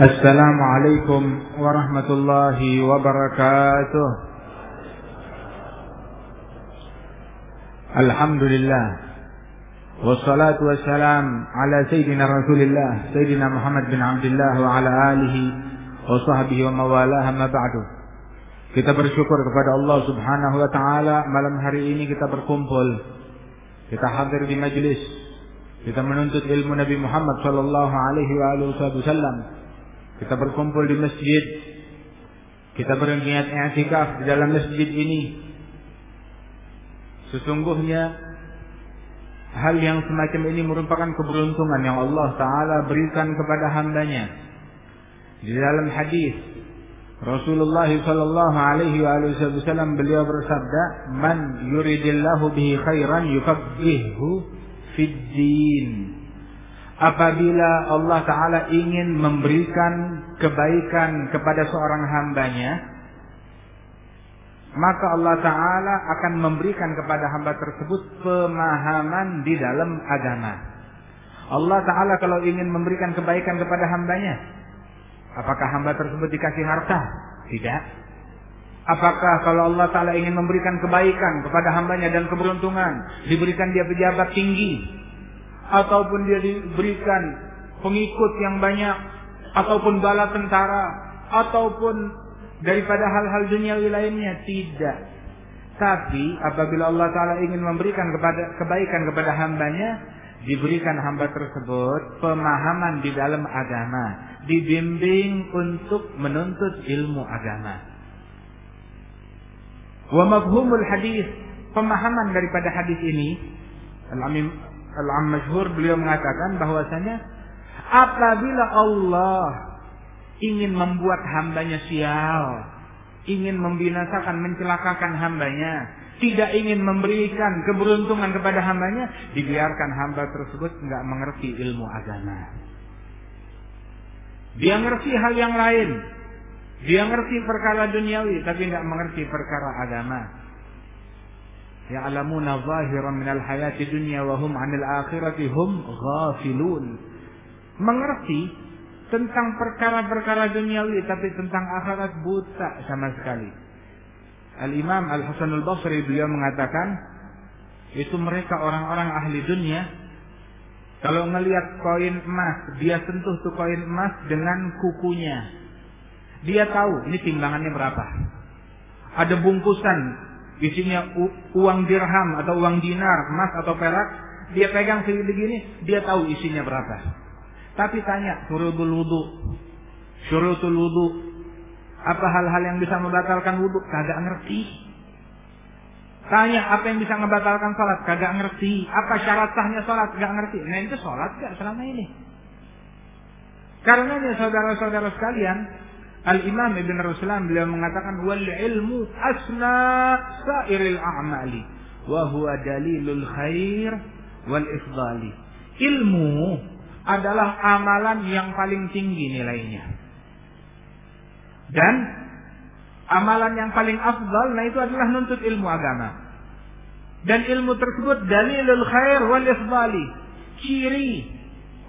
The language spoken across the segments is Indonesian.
السلام عليكم ورحمة الله وبركاته الحمد لله والصلاة والسلام على سيدنا رسول الله سيدنا محمد بن عبد الله وعلى آله وصحبه وموالاه ما بعد Kita bersyukur kepada Allah Subhanahu wa taala malam hari ini kita berkumpul. Kita hadir di majlis. Kita menuntut ilmu Nabi Muhammad sallallahu alaihi wasallam. kita berkumpul di masjid. Kita berniat i'tikaf di dalam masjid ini. Sesungguhnya hal yang semacam ini merupakan keberuntungan yang Allah taala berikan kepada hambanya. Di dalam hadis Rasulullah sallallahu alaihi wasallam beliau bersabda, "Man yuridillahu bihi khairan yufaqihuhu fid din." Apabila Allah Ta'ala ingin memberikan kebaikan kepada seorang hambanya, maka Allah Ta'ala akan memberikan kepada hamba tersebut pemahaman di dalam agama. Allah Ta'ala kalau ingin memberikan kebaikan kepada hambanya, apakah hamba tersebut dikasih harta? Tidak. Apakah kalau Allah Ta'ala ingin memberikan kebaikan kepada hambanya dan keberuntungan, diberikan dia pejabat tinggi, ataupun dia diberikan pengikut yang banyak ataupun bala tentara ataupun daripada hal-hal duniawi lainnya tidak. Tapi apabila Allah Ta'ala ingin memberikan kepada kebaikan kepada hambanya diberikan hamba tersebut pemahaman di dalam agama dibimbing untuk menuntut ilmu agama. Wa mafhumul hadis pemahaman daripada hadis ini Al-Am Masyhur beliau mengatakan bahwasanya apabila Allah ingin membuat hambanya sial, ingin membinasakan, mencelakakan hambanya, tidak ingin memberikan keberuntungan kepada hambanya, dibiarkan hamba tersebut nggak mengerti ilmu agama. Dia ngerti hal yang lain. Dia ngerti perkara duniawi tapi nggak mengerti perkara agama ya'lamuna zahiran minal hayati dunya wa hum 'anil akhirati hum ghafilun. Mengerti tentang perkara-perkara duniawi tapi tentang akhirat buta sama sekali. Al-Imam Al-Hasan Al-Basri beliau mengatakan itu mereka orang-orang ahli dunia kalau ngelihat koin emas, dia sentuh tuh koin emas dengan kukunya. Dia tahu ini timbangannya berapa. Ada bungkusan isinya uang dirham atau uang dinar, emas atau perak, dia pegang begini, dia tahu isinya berapa. Tapi tanya surutul wudu, surutul wudu, apa hal-hal yang bisa membatalkan wudu? Kagak ngerti. Tanya apa yang bisa membatalkan sholat? Kagak ngerti. Apa syarat sahnya sholat? Kagak ngerti. Nah itu sholat gak selama ini? Karena saudara-saudara sekalian, Al-Imam Ibn Ruslan beliau mengatakan wal ilmu asna sairil a'mali wa huwa dalilul khair wal ifdali. Ilmu adalah amalan yang paling tinggi nilainya. Dan amalan yang paling afdal nah itu adalah nuntut ilmu agama. Dan ilmu tersebut dalilul khair wal ifdali. Ciri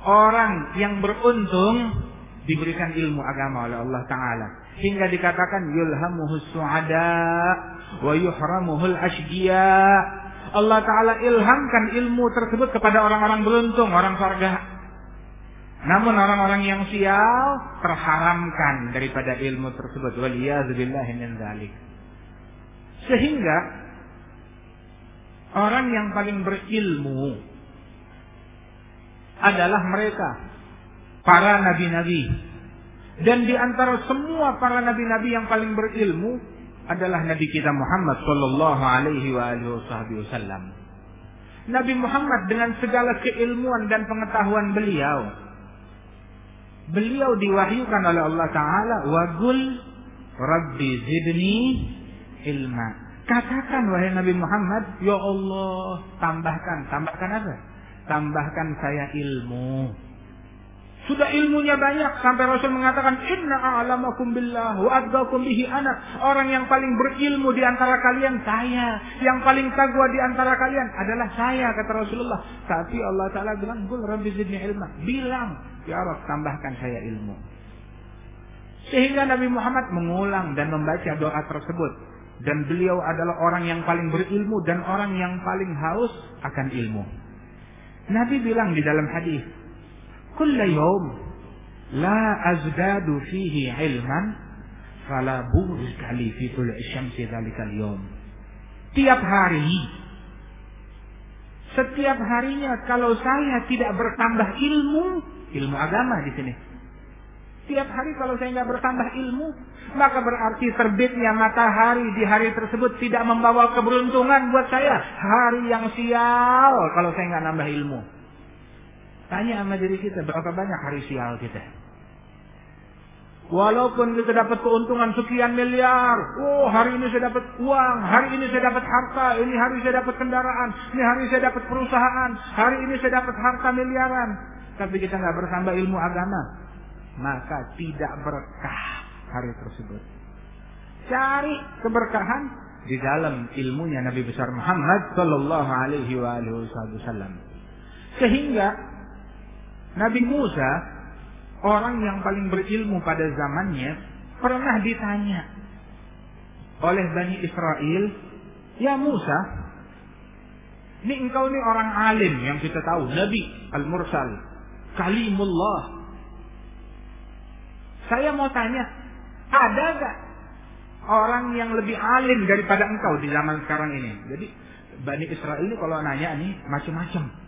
orang yang beruntung diberikan ilmu agama oleh Allah Ta'ala. Hingga dikatakan yulhamuhu su'ada wa yuhramuhul ashgiya. Allah Ta'ala ilhamkan ilmu tersebut kepada orang-orang beruntung, orang surga. Namun orang-orang yang sial terharamkan daripada ilmu tersebut. Sehingga orang yang paling berilmu adalah mereka para nabi-nabi. Dan di antara semua para nabi-nabi yang paling berilmu adalah Nabi kita Muhammad Sallallahu Alaihi Wasallam. Nabi Muhammad dengan segala keilmuan dan pengetahuan beliau, beliau diwahyukan oleh Allah Taala, wagul Rabbi zidni ilma. Katakan wahai Nabi Muhammad, ya Allah, tambahkan, tambahkan apa? Tambahkan saya ilmu. Sudah ilmunya banyak sampai Rasul mengatakan inna a'lamakum billah wa adgakum bihi anak. Orang yang paling berilmu di antara kalian saya, yang paling tagwa di antara kalian adalah saya kata Rasulullah. Tapi Allah taala bilang, "Qul rabbi zidni ilma." Bilang, "Ya Allah, tambahkan saya ilmu." Sehingga Nabi Muhammad mengulang dan membaca doa tersebut. Dan beliau adalah orang yang paling berilmu dan orang yang paling haus akan ilmu. Nabi bilang di dalam hadis, "Kulla yawm la azdadu fihi ilman fala burika li fi tul'i syamsi dzalikal yawm." Tiap hari setiap harinya kalau saya tidak bertambah ilmu, ilmu agama di sini. Tiap hari kalau saya nggak bertambah ilmu, maka berarti terbitnya matahari di hari tersebut tidak membawa keberuntungan buat saya. Hari yang sial kalau saya nggak nambah ilmu. Tanya sama diri kita, berapa banyak hari sial kita? Walaupun kita dapat keuntungan sekian miliar, oh hari ini saya dapat uang, hari ini saya dapat harta, ini hari saya dapat kendaraan, ini hari saya dapat perusahaan, hari ini saya dapat harta miliaran. Tapi kita nggak bertambah ilmu agama, maka tidak berkah hari tersebut. Cari keberkahan di dalam ilmunya Nabi besar Muhammad Sallallahu Alaihi Wasallam. Sehingga Nabi Musa orang yang paling berilmu pada zamannya pernah ditanya oleh Bani Israel, ya Musa, ini engkau ini orang alim yang kita tahu, Nabi Al-Mursal, Kalimullah, saya mau tanya, ada gak orang yang lebih alim daripada engkau di zaman sekarang ini? Jadi Bani Israel ini kalau nanya nih macam-macam.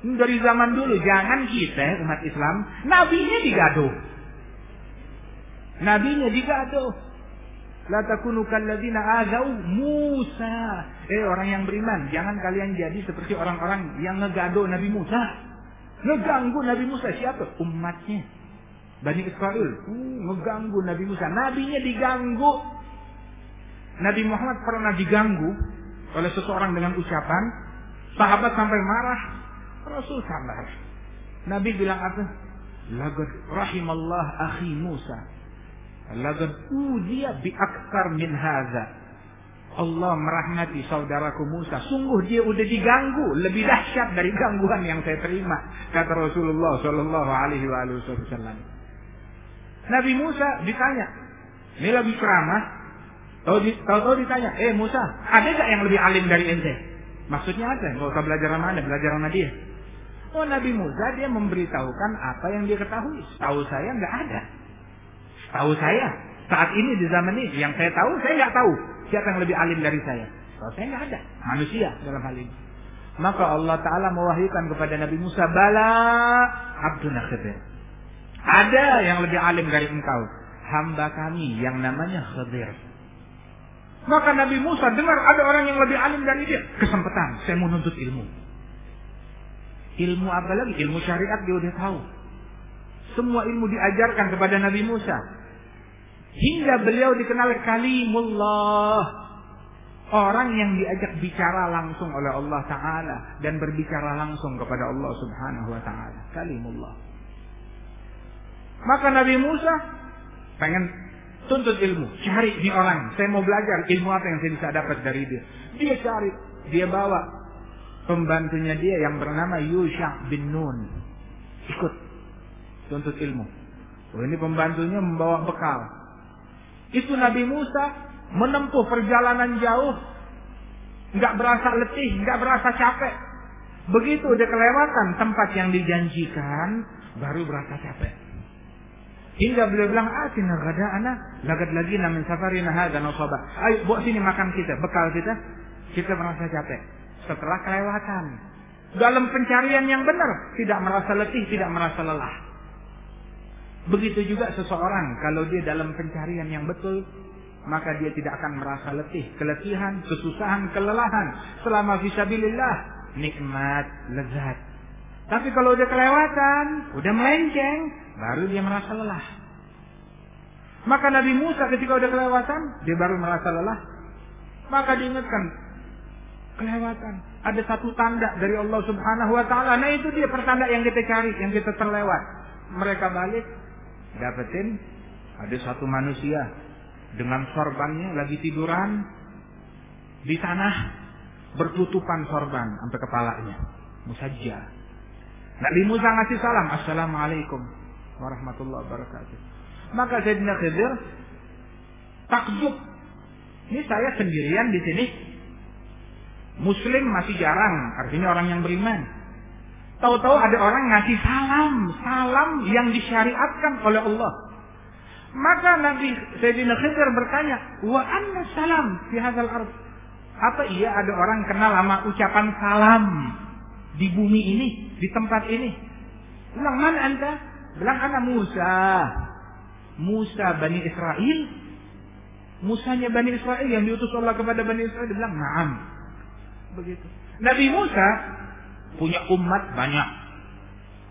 Dari zaman dulu jangan kita umat Islam nabinya digaduh. Nabinya digaduh. La takunu kalladzina azau Musa. Eh orang yang beriman, jangan kalian jadi seperti orang-orang yang ngegaduh Nabi Musa. Ngeganggu Nabi Musa siapa? Umatnya. Bani Israel uh, mengganggu Nabi Musa. Nabinya diganggu. Nabi Muhammad pernah diganggu oleh seseorang dengan ucapan. Sahabat sampai marah. Rasul sabar. Nabi bilang apa? Lagad rahimallah akhi Musa. Lagad bi aktar min hadza. Allah merahmati saudaraku Musa. Sungguh dia udah diganggu lebih dahsyat dari gangguan yang saya terima. Kata Rasulullah Shallallahu Alaihi Wasallam. Nabi Musa ditanya, ini lagi ceramah, tahu-tahu ditanya, eh Musa, ada gak yang lebih alim dari ente? Maksudnya apa? Gak usah belajar sama anda, belajar sama dia. Oh Nabi Musa dia memberitahukan apa yang dia ketahui. Tahu saya nggak ada. Tahu saya saat ini di zaman ini yang saya tahu saya nggak tahu siapa yang lebih alim dari saya. Tahu saya nggak ada manusia dalam hal ini. Maka Allah Taala mewahyukan kepada Nabi Musa bala abdun khidir. Ada yang lebih alim dari engkau. Hamba kami yang namanya Khadir. Maka Nabi Musa dengar ada orang yang lebih alim dari dia. Kesempatan, saya mau nuntut ilmu. Ilmu apa lagi? Ilmu syariat dia udah tahu. Semua ilmu diajarkan kepada Nabi Musa. Hingga beliau dikenal kalimullah. Orang yang diajak bicara langsung oleh Allah Ta'ala. Dan berbicara langsung kepada Allah Subhanahu Wa Ta'ala. Kalimullah. Maka Nabi Musa pengen tuntut ilmu, cari di orang. Saya mau belajar ilmu apa yang saya bisa dapat dari dia. Dia cari, dia bawa pembantunya dia yang bernama Yusha bin Nun. Ikut tuntut ilmu. Oh, ini pembantunya membawa bekal. Itu Nabi Musa menempuh perjalanan jauh, nggak berasa letih, nggak berasa capek. Begitu dia kelewatan tempat yang dijanjikan, baru berasa capek. Hingga beliau bilang, atina anak lagad lagi namin safarina hadha nasaba. Ayo bawa sini makan kita, bekal kita. Kita merasa capek. Setelah kelewatan. Dalam pencarian yang benar, tidak merasa letih, tidak merasa lelah. Begitu juga seseorang kalau dia dalam pencarian yang betul, maka dia tidak akan merasa letih, keletihan, kesusahan, kelelahan selama fisabilillah, nikmat, lezat. Tapi kalau udah kelewatan, udah melenceng, baru dia merasa lelah. Maka Nabi Musa ketika udah kelewatan, dia baru merasa lelah. Maka diingatkan, kelewatan. Ada satu tanda dari Allah Subhanahu wa taala. Nah, itu dia pertanda yang kita cari, yang kita terlewat. Mereka balik, dapetin ada satu manusia dengan sorbannya lagi tiduran di tanah bertutupan sorban sampai kepalanya. Musajjah. Nabi Musa ngasih salam, Assalamualaikum warahmatullahi wabarakatuh. Maka Sayyidina Khidir takjub. Ini saya sendirian di sini. Muslim masih jarang, artinya orang yang beriman. Tahu-tahu ada orang ngasih salam, salam yang disyariatkan oleh Allah. Maka Nabi Sayyidina Khidir bertanya, "Wa anna salam fi hadzal ard?" Apa iya ada orang kenal sama ucapan salam di bumi ini, di tempat ini? Bilang, "Mana Anda?" Bilang, "Ana Musa." Musa Bani Israel. Musanya Bani Israel yang diutus Allah kepada Bani Israel. Dia bilang, "Na'am." Begitu. Nabi Musa punya umat banyak.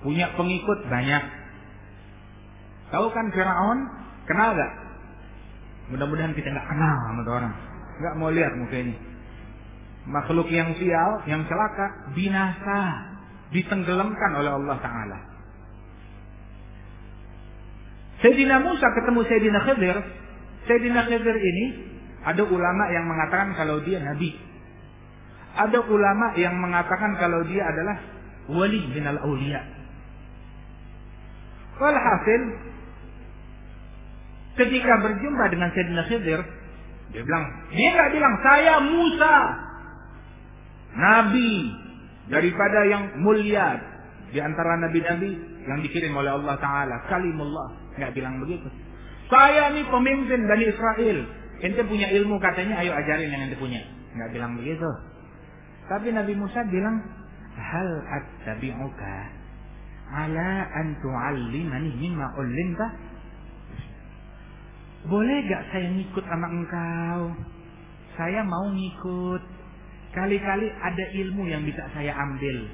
Punya pengikut banyak. Tahu kan Firaun? Kenal gak? Mudah-mudahan kita nggak kenal sama orang. Nggak mau lihat muka ini. Makhluk yang sial, yang celaka, binasa, ditenggelamkan oleh Allah Taala. Sayyidina Musa ketemu Sayyidina Khidir. Sayyidina Khidir ini ada ulama yang mengatakan kalau dia nabi. Ada ulama yang mengatakan kalau dia adalah wali minal aulia. Walhasil ketika berjumpa dengan Sayyidina Khidir, dia bilang, dia nggak bilang saya Musa, nabi daripada yang mulia di antara nabi-nabi yang dikirim oleh Allah Taala, kalimullah. Nggak bilang begitu. Saya ini pemimpin Bani Israel. Ente punya ilmu katanya, ayo ajarin yang ente punya. Nggak bilang begitu. Tapi Nabi Musa bilang, hal attabi'uka ala an tu'allimani mimma ullimta boleh gak saya ngikut sama engkau? Saya mau ngikut. Kali-kali ada ilmu yang bisa saya ambil.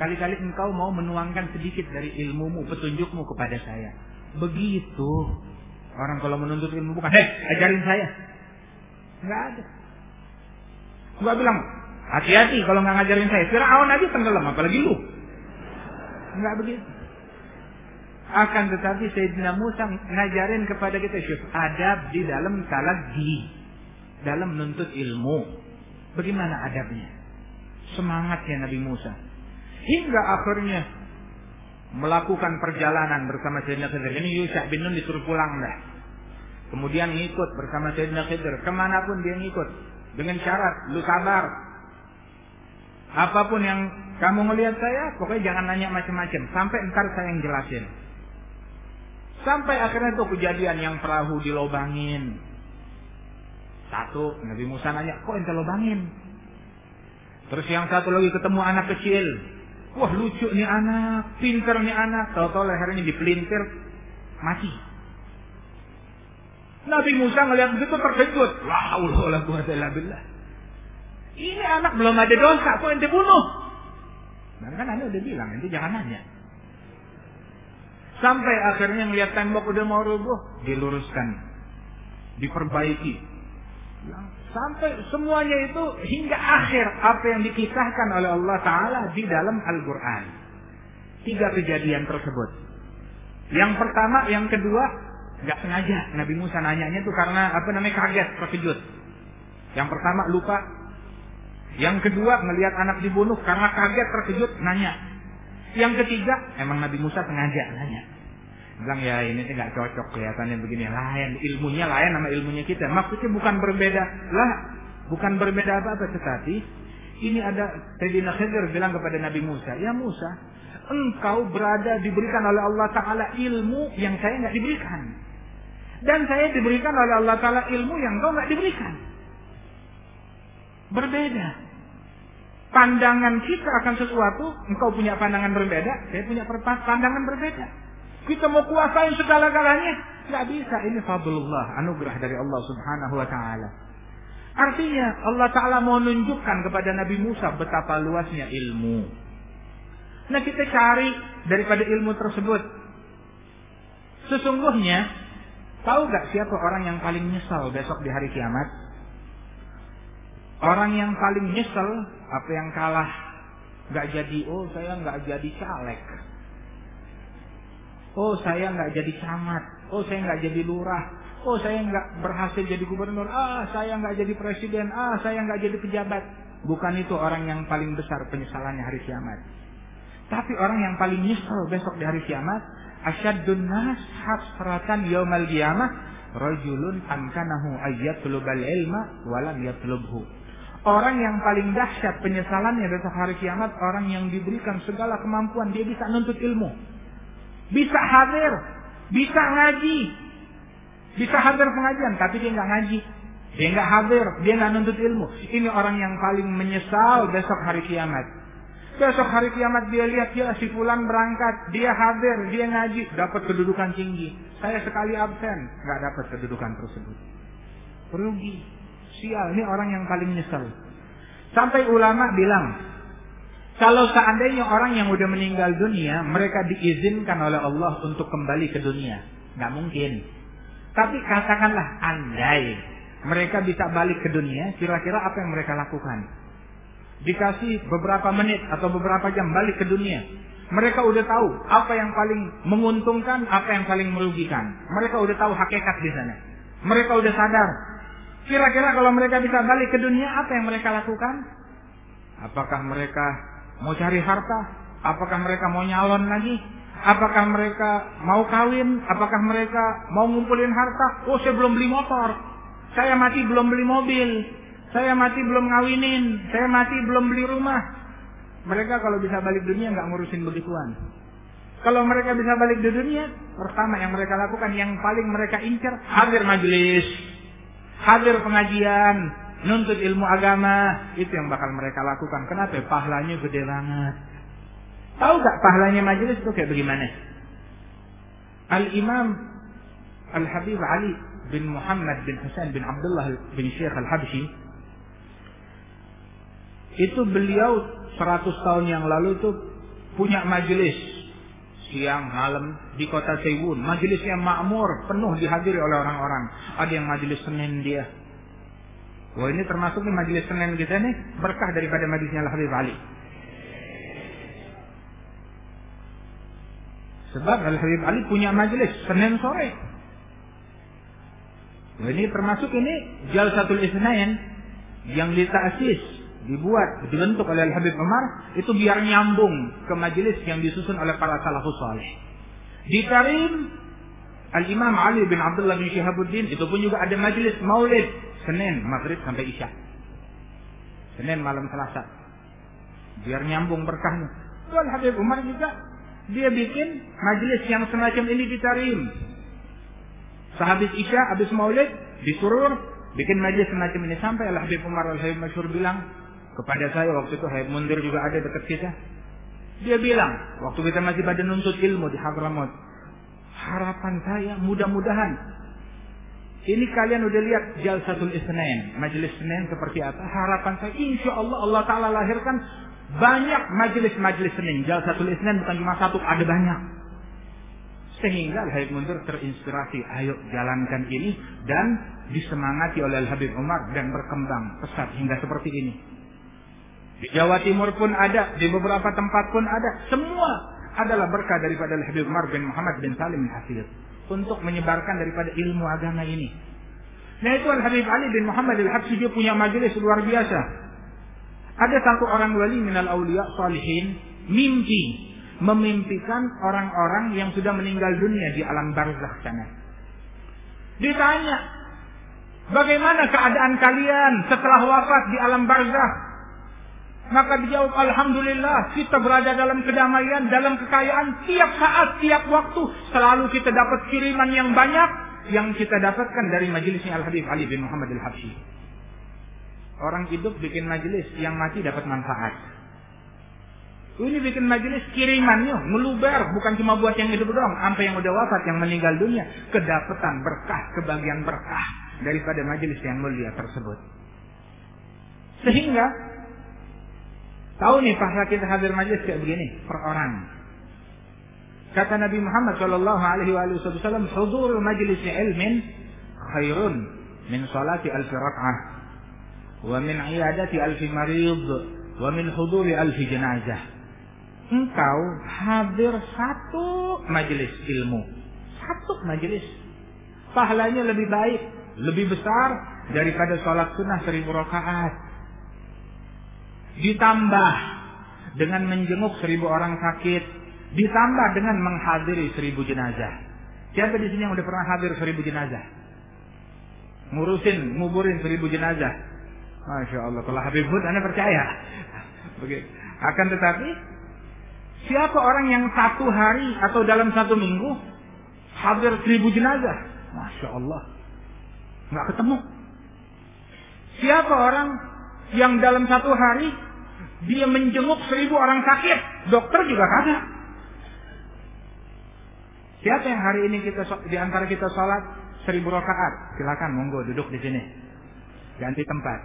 Kali-kali engkau mau menuangkan sedikit dari ilmumu, petunjukmu kepada saya. Begitu. Orang kalau menuntut ilmu bukan, hei ajarin saya. Enggak ada. Enggak bilang, hati-hati kalau nggak ngajarin saya. Fir'aun aja tenggelam, apalagi lu. Enggak begitu. Akan tetapi Sayyidina Musa ngajarin kepada kita syuf, adab di dalam talagi. Dalam menuntut ilmu. Bagaimana adabnya? Semangatnya Nabi Musa. Hingga akhirnya melakukan perjalanan bersama Sayyidina Khidir. Ini Yusha bin Nun disuruh pulang dah. Kemudian ngikut bersama Sayyidina Khidir. Ke mana pun dia ngikut. Dengan syarat, lu sabar. Apa pun yang kamu ngelihat saya, pokoknya jangan nanya macam-macam. Sampai ntar saya yang jelasin. Sampai akhirnya tuh kejadian yang perahu dilobangin. Satu, Nabi Musa nanya, kok ente lobangin? Terus yang satu lagi ketemu anak kecil. Wah lucu nih anak, pinter nih anak. Tahu-tahu lehernya dipelintir, mati. Nabi Musa ngelihat begitu terkejut. Wah, Allah billah. Ini anak belum ada dosa, kok ente bunuh? Nah kan anda udah bilang, ente jangan nanya. Sampai akhirnya ngelihat tembok udah mau rubuh, diluruskan, diperbaiki. Sampai semuanya itu hingga akhir apa yang dikisahkan oleh Allah Ta'ala di dalam Al-Quran. Tiga kejadian tersebut. Yang pertama, yang kedua, nggak sengaja. Nabi Musa nanyanya itu karena apa namanya kaget, terkejut. Yang pertama lupa. Yang kedua ngelihat anak dibunuh karena kaget, terkejut, nanya. Yang ketiga, emang Nabi Musa sengaja? Nanya. Bilang ya ini nggak cocok kelihatannya begini. Lain ilmunya lain sama ilmunya kita. Maksudnya bukan berbeda. Lah bukan berbeda apa apa tetapi ini ada Sayyidina Khidir bilang kepada Nabi Musa ya Musa engkau berada diberikan oleh Allah Taala ilmu yang saya nggak diberikan. Dan saya diberikan oleh Allah Taala ilmu yang engkau nggak diberikan. Berbeda pandangan kita akan sesuatu engkau punya pandangan berbeda saya punya pandangan berbeda kita mau kuasain segala-galanya. Nggak bisa. Ini fadlullah. Anugerah dari Allah subhanahu wa ta'ala. Artinya Allah Ta'ala mau nunjukkan kepada Nabi Musa betapa luasnya ilmu. Nah kita cari daripada ilmu tersebut. Sesungguhnya, tahu gak siapa orang yang paling nyesal besok di hari kiamat? Orang yang paling nyesel, apa yang kalah, gak jadi, oh saya gak jadi caleg. Oh saya nggak jadi camat. Oh saya nggak jadi lurah. Oh saya nggak berhasil jadi gubernur. Ah saya nggak jadi presiden. Ah saya nggak jadi pejabat. Bukan itu orang yang paling besar penyesalannya hari kiamat. Tapi orang yang paling nyesel besok di hari kiamat, asyadun nas hasratan yaumal qiyamah rajulun amkanahu ayyatlubal ilma walam yatlubhu. Orang yang paling dahsyat penyesalannya besok hari kiamat orang yang diberikan segala kemampuan dia bisa nuntut ilmu. Bisa hadir, bisa ngaji. Bisa hadir pengajian tapi dia nggak ngaji. Dia nggak hadir, dia nggak nuntut ilmu. Ini orang yang paling menyesal besok hari kiamat. Besok hari kiamat dia lihat ya si fulan berangkat, dia hadir, dia ngaji, dapat kedudukan tinggi. Saya sekali absen, nggak dapat kedudukan tersebut. Rugi. Sial, ini orang yang paling nyesel. Sampai ulama bilang, kalau seandainya orang yang udah meninggal dunia, mereka diizinkan oleh Allah untuk kembali ke dunia. Nggak mungkin. Tapi katakanlah andai mereka bisa balik ke dunia, kira-kira apa yang mereka lakukan? dikasih beberapa menit atau beberapa jam balik ke dunia. Mereka udah tahu apa yang paling menguntungkan, apa yang paling merugikan. Mereka udah tahu hakikat di sana. Mereka udah sadar. Kira-kira kalau mereka bisa balik ke dunia, apa yang mereka lakukan? Apakah mereka mau cari harta? Apakah mereka mau nyalon lagi? Apakah mereka mau kawin? Apakah mereka mau ngumpulin harta? Oh, saya belum beli motor. Saya mati belum beli mobil. Saya mati belum ngawinin, saya mati belum beli rumah. Mereka kalau bisa balik dunia nggak ngurusin begituan. Kalau mereka bisa balik di dunia, pertama yang mereka lakukan, yang paling mereka incar, hadir majelis, hadir pengajian, nuntut ilmu agama, itu yang bakal mereka lakukan. Kenapa? Pahalanya gede banget. Tahu gak pahalanya majelis itu kayak bagaimana? Al-Imam Al-Habib Ali bin Muhammad bin Husain bin Abdullah bin Syekh Al-Habsyi itu beliau 100 tahun yang lalu itu punya majelis siang malam di kota Sewun. Majelisnya makmur, penuh dihadiri oleh orang-orang. Ada yang majelis Senin dia. Wah ini termasuk nih majelis Senin kita nih berkah daripada majelisnya Al Habib Ali. Sebab Al Habib Ali punya majelis Senin sore. Wah ini termasuk ini Jalsatul Isnain yang ditasis dibuat, dibentuk oleh Al-Habib Umar itu biar nyambung ke majelis yang disusun oleh para salafus saleh. Di Tarim Al-Imam Ali bin Abdullah bin Syihabuddin itu pun juga ada majelis maulid Senin maghrib sampai Isya. Senin malam Selasa. Biar nyambung berkahnya. Tuan Habib Umar juga dia bikin majelis yang semacam ini di Tarim. Sehabis Isya, habis maulid, disuruh bikin majelis semacam ini sampai Al Habib Umar Al Habib Masyur bilang kepada saya waktu itu Habib Mundir juga ada dekat kita. Dia bilang, waktu kita masih pada nuntut ilmu di Hadramaut, harapan saya mudah-mudahan ini kalian udah lihat Jalsatul Isnin, majelis Senin seperti apa? Harapan saya insya Allah Allah Ta'ala lahirkan banyak majelis-majelis Senin. Jalsatul Isnin bukan cuma satu, ada banyak. Sehingga Habib Mundur terinspirasi, ayo jalankan ini dan disemangati oleh Al Habib Umar dan berkembang pesat hingga seperti ini. Di Jawa Timur pun ada, di beberapa tempat pun ada. Semua adalah berkah daripada Habib Umar bin Muhammad bin Salim bin untuk menyebarkan daripada ilmu agama ini. Nah itu Al Habib Ali bin Muhammad al Habsyi dia punya majelis luar biasa. Ada satu orang wali minal aulia salihin mimpi memimpikan orang-orang yang sudah meninggal dunia di alam barzakh sana. Ditanya, bagaimana keadaan kalian setelah wafat di alam barzakh? Maka dijawab Alhamdulillah kita berada dalam kedamaian, dalam kekayaan tiap saat, tiap waktu. Selalu kita dapat kiriman yang banyak yang kita dapatkan dari majelisnya Al-Habib Ali bin Muhammad Al-Habsyi. Orang hidup bikin majelis, yang mati dapat manfaat. Ini bikin majelis kirimannya meluber, bukan cuma buat yang hidup doang, sampai yang udah wafat, yang meninggal dunia, kedapatan berkah, kebagian berkah daripada majelis yang mulia tersebut. Sehingga Tahu nih pahala kita hadir majlis kayak begini per orang. Kata Nabi Muhammad Shallallahu Alaihi Wasallam, "Hudur majlis ilmin khairun min salati alfi rak'ah, wa min iyadati alfi marid, wa min huduri alfi jenazah." Engkau hadir satu majlis ilmu, satu majlis, pahalanya lebih baik, lebih besar daripada sholat sunnah seribu rakaat ditambah dengan menjenguk seribu orang sakit, ditambah dengan menghadiri seribu jenazah. Siapa di sini yang udah pernah hadir seribu jenazah? Ngurusin, nguburin seribu jenazah. Masya Allah, kalau Habib Hud, Anda percaya. Begitu. Akan tetapi, siapa orang yang satu hari atau dalam satu minggu hadir seribu jenazah? Masya Allah. Nggak ketemu. Siapa orang yang dalam satu hari dia menjenguk seribu orang sakit, dokter juga kagak. Siapa yang hari ini kita di antara kita sholat seribu rakaat? Silakan monggo duduk di sini. Ganti tempat.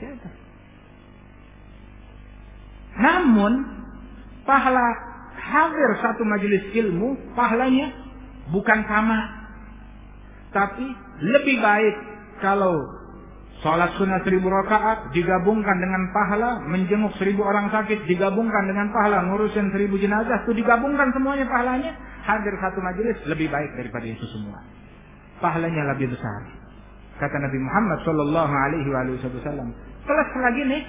Siapa? Namun pahala hadir satu majelis ilmu pahalanya bukan sama. Tapi lebih baik kalau Sholat sunnah seribu rakaat digabungkan dengan pahala menjenguk seribu orang sakit digabungkan dengan pahala ngurusin seribu jenazah itu digabungkan semuanya pahalanya hadir satu majelis lebih baik daripada itu semua. Pahalanya lebih besar. Kata Nabi Muhammad Shallallahu Alaihi Wasallam plus lagi nih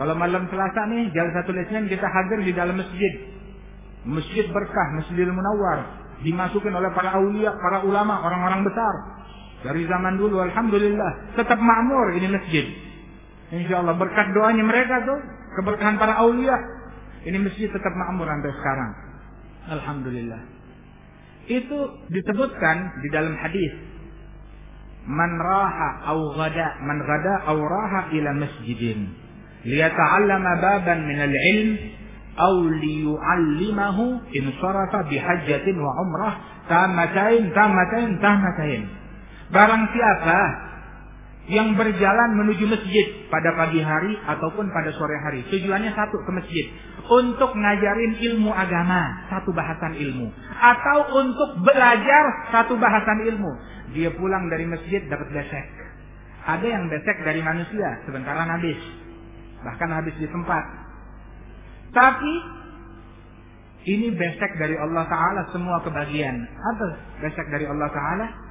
kalau malam Selasa nih jalan satu Isnin kita hadir di dalam masjid. Masjid berkah Masjidil Munawwar dimasukin oleh para aulia para ulama orang-orang besar dari zaman dulu Alhamdulillah tetap makmur ini masjid. Insya Allah berkat doanya mereka tuh keberkahan para aulia ini masjid tetap makmur sampai sekarang. Alhamdulillah. Itu disebutkan di dalam hadis. Man raha au ghada, man ghada au raha ila masjidin liyata'allama baban min al-ilm aw liyu'allimahu in sarafa bihajjatin wa umrah tamatain tamatain tamatain Barang siapa yang berjalan menuju masjid pada pagi hari ataupun pada sore hari. Tujuannya satu ke masjid. Untuk ngajarin ilmu agama. Satu bahasan ilmu. Atau untuk belajar satu bahasan ilmu. Dia pulang dari masjid dapat besek. Ada yang besek dari manusia. Sebentaran habis. Bahkan habis di tempat. Tapi ini besek dari Allah Ta'ala semua kebagian. Apa besek dari Allah Ta'ala?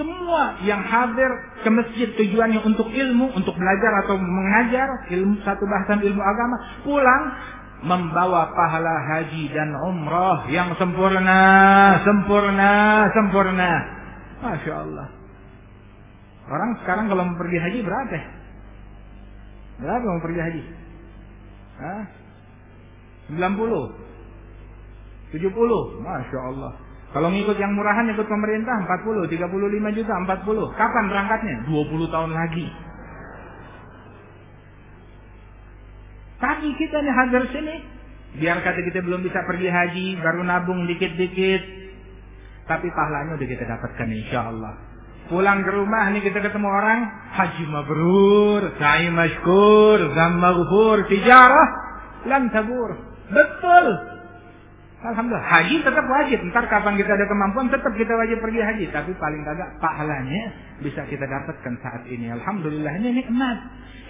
Semua yang hadir ke masjid tujuannya untuk ilmu, untuk belajar atau mengajar ilmu satu bahasan ilmu agama, pulang membawa pahala haji dan umrah yang sempurna, sempurna, sempurna. Masya Allah. Orang sekarang kalau mau pergi haji berapa? Berapa mau pergi haji? Hah? 90? 70? Masya Allah. Kalau ngikut yang murahan ikut pemerintah 40, 35 juta, 40. Kapan berangkatnya? 20 tahun lagi. Tapi kita nih hadir sini, biar kata kita belum bisa pergi haji, baru nabung dikit-dikit. Tapi pahalanya udah kita dapatkan insya Allah. Pulang ke rumah nih kita ketemu orang, haji mabrur, sa'i masykur, zam maghfur, tijarah, lam tabur. Betul. Alhamdulillah. Haji tetap wajib. Ntar kapan kita ada kemampuan tetap kita wajib pergi haji. Tapi paling kagak pahalanya bisa kita dapatkan saat ini. Alhamdulillah ini nikmat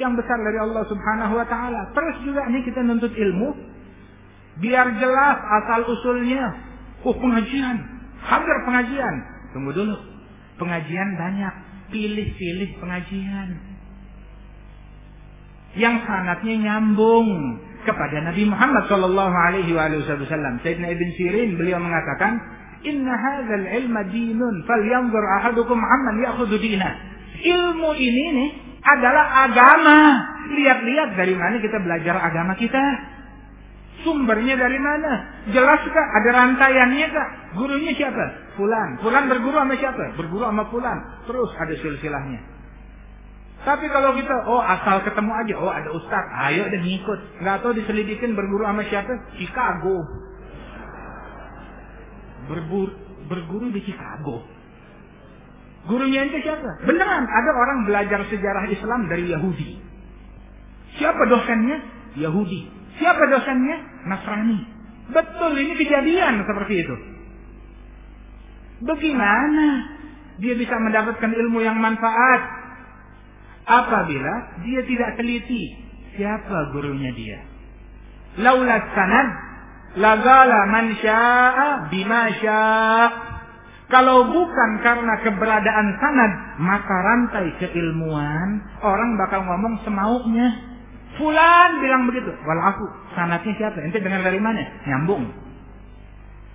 yang besar dari Allah Subhanahu wa taala. Terus juga ini kita nuntut ilmu biar jelas asal usulnya. Oh pengajian, hampir pengajian. Tunggu dulu. Pengajian banyak. Pilih-pilih pengajian. Yang sanatnya nyambung kepada Nabi Muhammad Shallallahu Alaihi Wasallam. Sayyidina Ibn Sirin beliau mengatakan, Inna hadzal ilma dinun, falyanzur ahadukum amman ya'khudhu dinah. Ilmu ini nih adalah agama. Lihat-lihat dari mana kita belajar agama kita. Sumbernya dari mana? Jelas kah? Ada rantaiannya kah? Gurunya siapa? Fulan. Fulan berguru sama siapa? Berguru sama Fulan. Terus ada silsilahnya. Tapi kalau kita, oh asal ketemu aja, oh ada ustaz, ayo deh ngikut. Nggak tahu diselidikin berguru sama siapa? Chicago. Berbur, berguru di Chicago. Gurunya itu siapa? Beneran, ada orang belajar sejarah Islam dari Yahudi. Siapa dosennya? Yahudi. Siapa dosennya? Nasrani. Betul, ini kejadian seperti itu. Bagaimana dia bisa mendapatkan ilmu yang manfaat? Apabila dia tidak teliti siapa gurunya dia. Laula sanad lagala man syaa bima. Kalau bukan karena keberadaan sanad, maka rantai keilmuan orang bakal ngomong semaunya. Fulan bilang begitu. Walau aku sanatnya siapa? Ente dengar dari mana? Nyambung.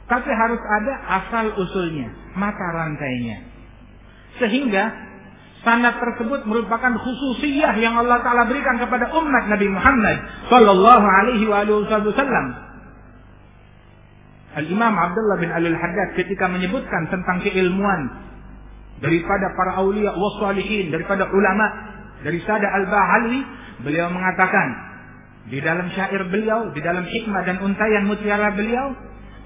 Tapi harus ada asal usulnya, mata rantainya. Sehingga sanat tersebut merupakan khususiyah yang Allah Taala berikan kepada umat Nabi Muhammad Sallallahu Alaihi Wasallam. Al Imam Abdullah bin Alul Haddad ketika menyebutkan tentang keilmuan daripada para aulia wasalihin, daripada ulama, dari Sada Al-Bahali, beliau mengatakan di dalam syair beliau, di dalam hikmah dan untayan mutiara beliau,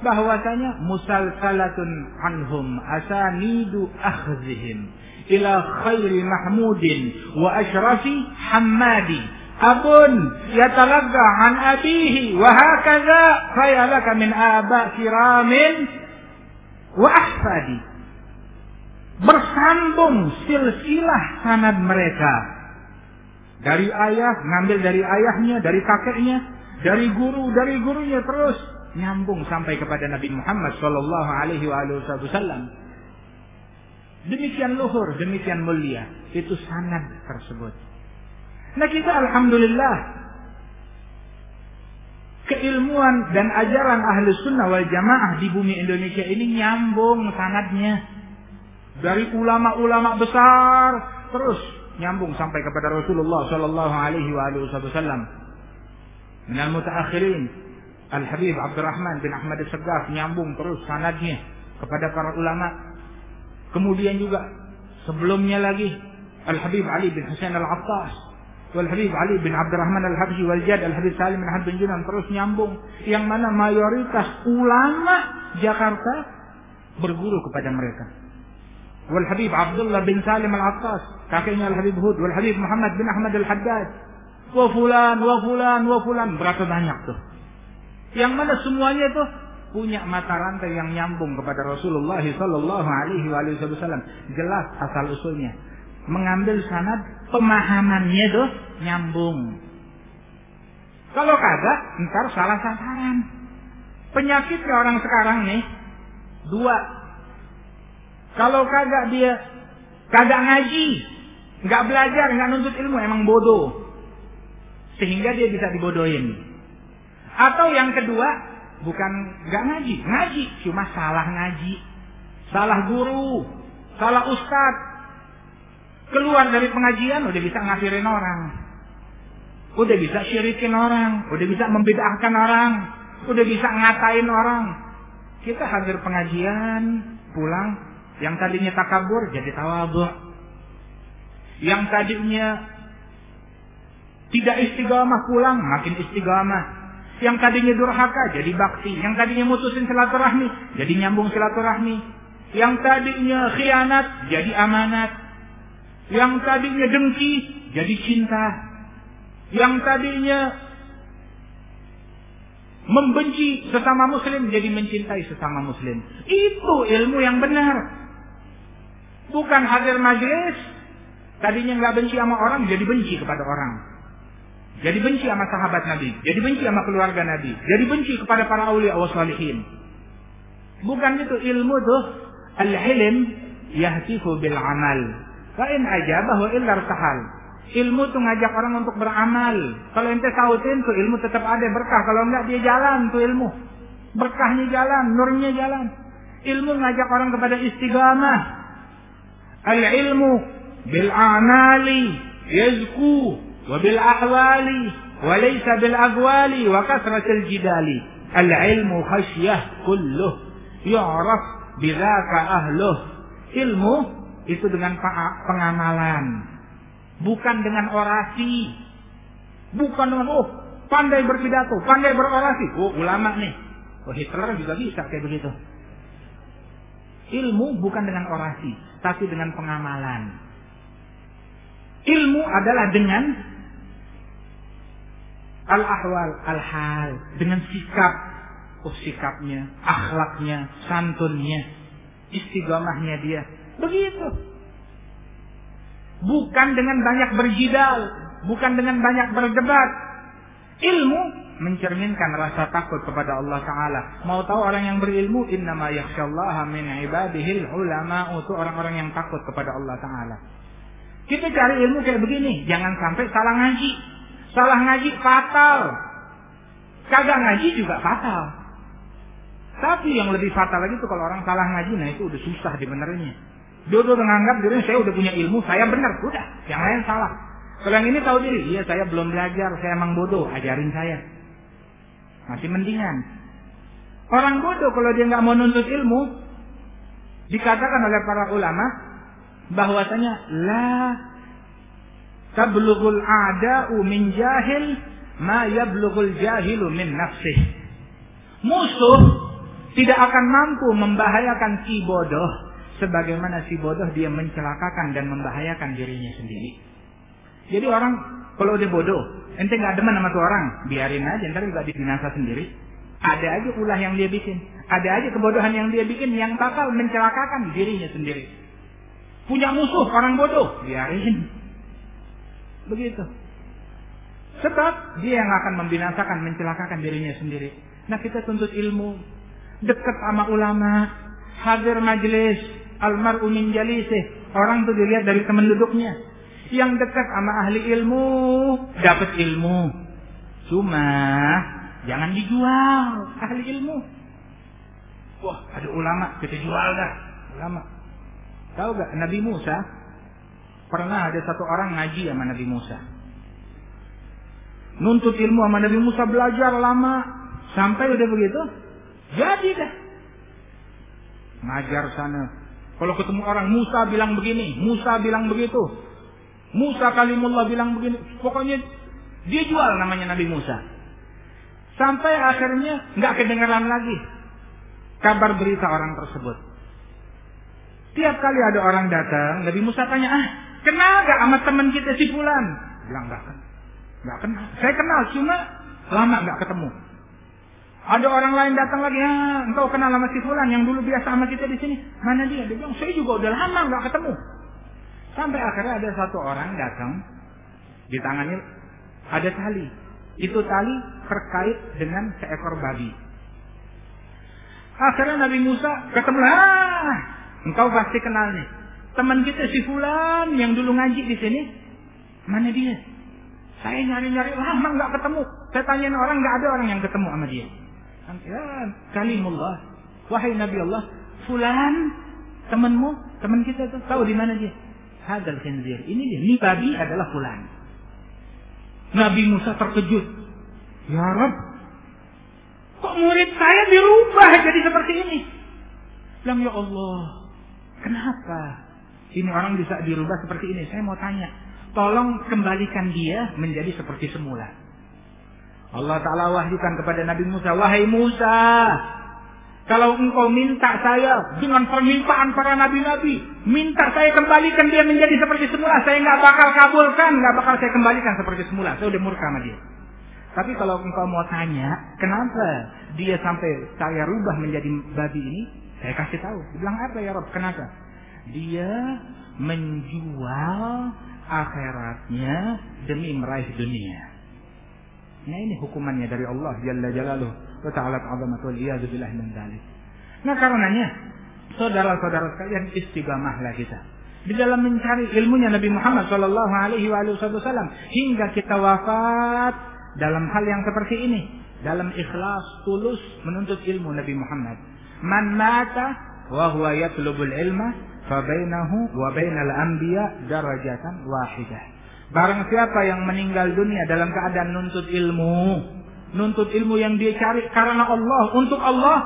bahwasanya musalsalatun anhum asanidu akhzihim ila khairi mahmudin wa ashrafi hammadi. An abihi wa hakaza fayalaka min aba kiramin wa ahfadi bersambung silsilah sanad mereka. Dari ayah ngambil dari ayahnya dari kakeknya dari guru dari gurunya terus. Nyambung sampai kepada Nabi Muhammad Shallallahu Alaihi Wasallam. Demikian luhur, demikian mulia. Itu sanad tersebut. Nah kita Alhamdulillah keilmuan dan ajaran ahli sunnah wal jamaah di bumi Indonesia ini nyambung sanadnya dari ulama-ulama besar terus nyambung sampai kepada Rasulullah Shallallahu Alaihi Wasallam. Minal mutaakhirin Al-Habib Abdurrahman bin Ahmad Segaf nyambung terus sanadnya kepada para ulama. Kemudian juga sebelumnya lagi Al-Habib Ali bin Husain Al-Attas wal Habib Ali bin Abdurrahman Al-Habsyi wal Jad Al-Habib Salim bin bin Junan terus nyambung yang mana mayoritas ulama Jakarta berguru kepada mereka. Wal Habib Abdullah bin Salim Al-Attas, kakeknya Al-Habib Hud, wal Habib Muhammad bin Ahmad Al-Haddad. Wa fulan, wa fulan, wa fulan, berapa banyak tuh? Yang mana semuanya itu punya mata rantai yang nyambung kepada Rasulullah Sallallahu Alaihi Wasallam. Jelas asal usulnya. Mengambil sanad pemahamannya itu nyambung. Kalau kagak, ntar salah sasaran. Penyakitnya orang sekarang nih dua. Kalau kagak dia kagak ngaji, nggak belajar, nggak nuntut ilmu, emang bodoh. Sehingga dia bisa dibodohin. Atau yang kedua, bukan nggak ngaji, ngaji, cuma salah ngaji, salah guru, salah ustad. Keluar dari pengajian udah bisa ngafirin orang. Udah bisa syirikin orang, udah bisa membedahkan orang, udah bisa ngatain orang. Kita hadir pengajian, pulang, yang tadinya takabur jadi tawabu. Yang tadinya tidak istiqamah pulang makin istiqamah. Yang tadinya durhaka jadi bakti. Yang tadinya mutusin silaturahmi jadi nyambung silaturahmi. Yang tadinya khianat jadi amanat. Yang tadinya dengki jadi cinta. Yang tadinya membenci sesama muslim jadi mencintai sesama muslim. Itu ilmu yang benar. Bukan hadir majelis tadinya nggak benci sama orang jadi benci kepada orang. Jadi benci sama sahabat Nabi, jadi benci sama keluarga Nabi, jadi benci kepada para awliya wa salihin. Bukan itu ilmu tuh al-ilm yahtifu bil amal. Fa in ajabah wa illa irtahal. Ilmu tuh ngajak orang untuk beramal. Kalau ente sautin tuh ilmu tetap ada berkah. Kalau enggak dia jalan tuh ilmu. Berkahnya jalan, nurnya jalan. Ilmu ngajak orang kepada istiqamah. Al-ilmu bil amali yazku وبالأحوال وليس بالأقوال وكثرة الجدال العلم خشية كله يعرف بذاك أهله ilmu itu dengan pengamalan bukan dengan orasi bukan dengan oh pandai berpidato pandai berorasi oh ulama nih oh Hitler juga bisa kayak begitu ilmu bukan dengan orasi tapi dengan pengamalan ilmu adalah dengan Al-ahwal, al-hal. Dengan sikap. Oh sikapnya, akhlaknya, santunnya, istiqomahnya dia. Begitu. Bukan dengan banyak berjidal. Bukan dengan banyak berdebat. Ilmu mencerminkan rasa takut kepada Allah Ta'ala. Mau tahu orang yang berilmu, innama yakshallaha min ibadihil ulama itu orang-orang yang takut kepada Allah Ta'ala. Kita cari ilmu kayak begini, jangan sampai salah ngaji. Salah ngaji fatal. Kagak ngaji juga fatal. Tapi yang lebih fatal lagi tuh kalau orang salah ngaji, nah itu udah susah dibenernya. Dia udah menganggap diri saya udah punya ilmu, saya benar, udah. Yang lain salah. Kalau yang ini tahu diri, iya saya belum belajar, saya emang bodoh, ajarin saya. Masih mendingan. Orang bodoh kalau dia nggak mau nuntut ilmu, dikatakan oleh para ulama bahwasanya la tablughul a'da'u min jahil ma yablughul jahilu min nafsih. Musuh tidak akan mampu membahayakan si bodoh sebagaimana si bodoh dia mencelakakan dan membahayakan dirinya sendiri. Jadi orang kalau udah bodoh, ente nggak demen sama tuh orang, biarin aja, ntar juga dibinasa sendiri. Ada aja ulah yang dia bikin, ada aja kebodohan yang dia bikin yang bakal mencelakakan dirinya sendiri. Punya musuh orang bodoh, biarin. Begitu. Sebab dia yang akan membinasakan, mencelakakan dirinya sendiri. Nah kita tuntut ilmu, dekat sama ulama, hadir majelis, almar'u min jalisih. Orang tuh dilihat dari teman duduknya. Yang dekat sama ahli ilmu, dapat ilmu. Cuma jangan dijual ahli ilmu. Wah, ada ulama, kita jual dah. Ulama. Tahu gak Nabi Musa pernah ada satu orang ngaji sama Nabi Musa. Nuntut ilmu sama Nabi Musa belajar lama sampai udah begitu jadi dah. Ngajar sana. Kalau ketemu orang Musa bilang begini, Musa bilang begitu. Musa kalimullah bilang begini. Pokoknya dia jual namanya Nabi Musa. Sampai akhirnya nggak kedengaran lagi kabar berita orang tersebut. Tiap kali ada orang datang, Nabi Musa tanya, ah kenal gak sama teman kita si Fulan? Bilang nggak kenal. Nggak kenal. Saya kenal, cuma lama nggak ketemu. Ada orang lain datang lagi, ah, engkau kenal sama si Fulan yang dulu biasa sama kita di sini. Mana dia? Dia bilang, saya juga udah lama nggak ketemu. Sampai akhirnya ada satu orang datang, di tangannya ada tali. Itu tali terkait dengan seekor babi. Akhirnya Nabi Musa ketemu, ah, engkau pasti kenal nih. Teman kita si Fulan yang dulu ngaji di sini, mana dia? Saya nyari-nyari lama nggak ketemu. Saya tanyain orang nggak ada orang yang ketemu sama dia. Ya, kalimullah. Wahai Nabi Allah, fulan temanmu, teman kita tuh tahu di mana dia? Hadal khinzir. Ini dia, ini babi adalah fulan. Nabi Musa terkejut. Ya Rab, kok murid saya dirubah jadi seperti ini? Bilang ya Allah, kenapa ini orang bisa dirubah seperti ini? Saya mau tanya, tolong kembalikan dia menjadi seperti semula. Allah Ta'ala wahyukan kepada Nabi Musa, Wahai Musa, kalau engkau minta saya dengan permintaan para nabi-nabi, minta saya kembalikan dia menjadi seperti semula, saya nggak bakal kabulkan, nggak bakal saya kembalikan seperti semula. Saya udah murka sama dia. Tapi kalau engkau mau tanya, kenapa dia sampai saya rubah menjadi babi ini, saya kasih tahu. Dia bilang apa ya Rob? Kenapa? Dia menjual akhiratnya demi meraih dunia. Nah ini hukumannya dari Allah Jalla Jalaluh wa ta'ala azamatul iyadu billah min dalik. Nah karenanya saudara-saudara sekalian istiqamahlah kita di dalam mencari ilmunya Nabi Muhammad Shallallahu Alaihi Wasallam hingga kita wafat dalam hal yang seperti ini dalam ikhlas tulus menuntut ilmu Nabi Muhammad. Man mata wa huwa yatlubul ilma fa bainahu wa bainal anbiya darajatan wahidah. Barang siapa yang meninggal dunia dalam keadaan nuntut ilmu, nuntut ilmu yang dia cari karena Allah, untuk Allah,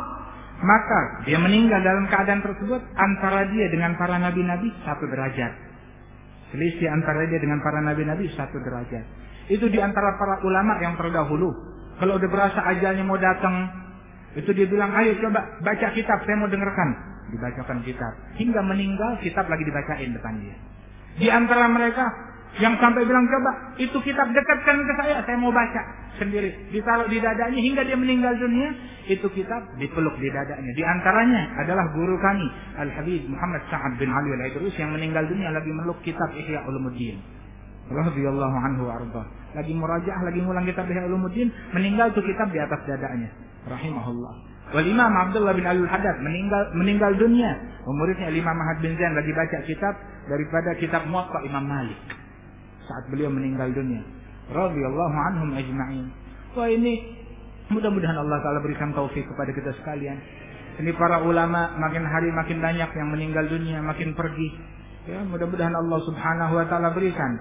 maka dia meninggal dalam keadaan tersebut antara dia dengan para nabi-nabi satu derajat. Selisih antara dia dengan para nabi-nabi satu derajat. Itu di antara para ulama yang terdahulu. Kalau udah berasa ajalnya mau datang, itu dia bilang, ayo coba baca kitab, saya mau dengarkan. Dibacakan kitab. Hingga meninggal, kitab lagi dibacain depan dia. Di antara mereka yang sampai bilang coba itu kitab dekatkan ke saya, saya mau baca sendiri. Ditaruh di dadanya hingga dia meninggal dunia, itu kitab dipeluk di dadanya. Di antaranya adalah guru kami Al Habib Muhammad Sa'ad bin Ali Al Idrus yang meninggal dunia lagi meluk kitab Ihya Ulumuddin. Radhiyallahu anhu arba. Lagi murajaah, lagi ngulang kitab Ihya Ulumuddin, meninggal tuh kitab di atas dadanya. Rahimahullah. Wal Imam Abdullah bin Al Haddad meninggal meninggal dunia. Muridnya Imam Ahmad bin Zain lagi baca kitab daripada kitab Muwatta Imam Malik saat beliau meninggal dunia. radhiyallahu anhum ajma'in. Wah ini mudah-mudahan Allah taala berikan taufik kepada kita sekalian. Ini para ulama makin hari makin banyak yang meninggal dunia, makin pergi. Ya, mudah-mudahan Allah Subhanahu wa taala berikan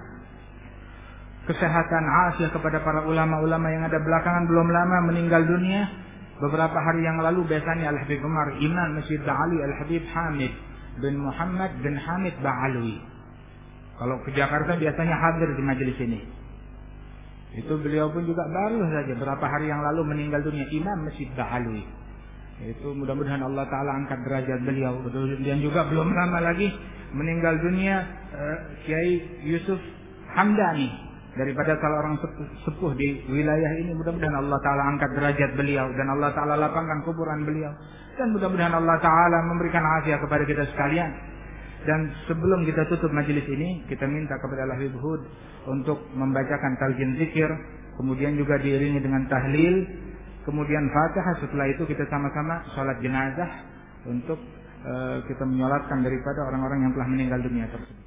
kesehatan asyik kepada para ulama-ulama yang ada belakangan belum lama meninggal dunia. Beberapa hari yang lalu biasanya Al-Habib Umar Imam Masjid Ba'ali Al-Habib Hamid bin Muhammad bin Hamid Ba'alwi. Kalau ke Jakarta biasanya hadir di majelis ini. Itu beliau pun juga baru saja berapa hari yang lalu meninggal dunia Imam Masjid Ba'alwi. Itu mudah-mudahan Allah Ta'ala angkat derajat beliau. Dan juga belum lama lagi meninggal dunia uh, Yusuf Hamdani daripada salah orang sepuh di wilayah ini mudah-mudahan Allah taala angkat derajat beliau dan Allah taala lapangkan kuburan beliau dan mudah-mudahan Allah taala memberikan afiat kepada kita sekalian dan sebelum kita tutup majelis ini, kita minta kepada Allah Hud untuk membacakan talqin zikir, kemudian juga diiringi dengan tahlil, kemudian Fatihah. Setelah itu kita sama-sama sholat jenazah untuk uh, kita menyolatkan daripada orang-orang yang telah meninggal dunia tersebut.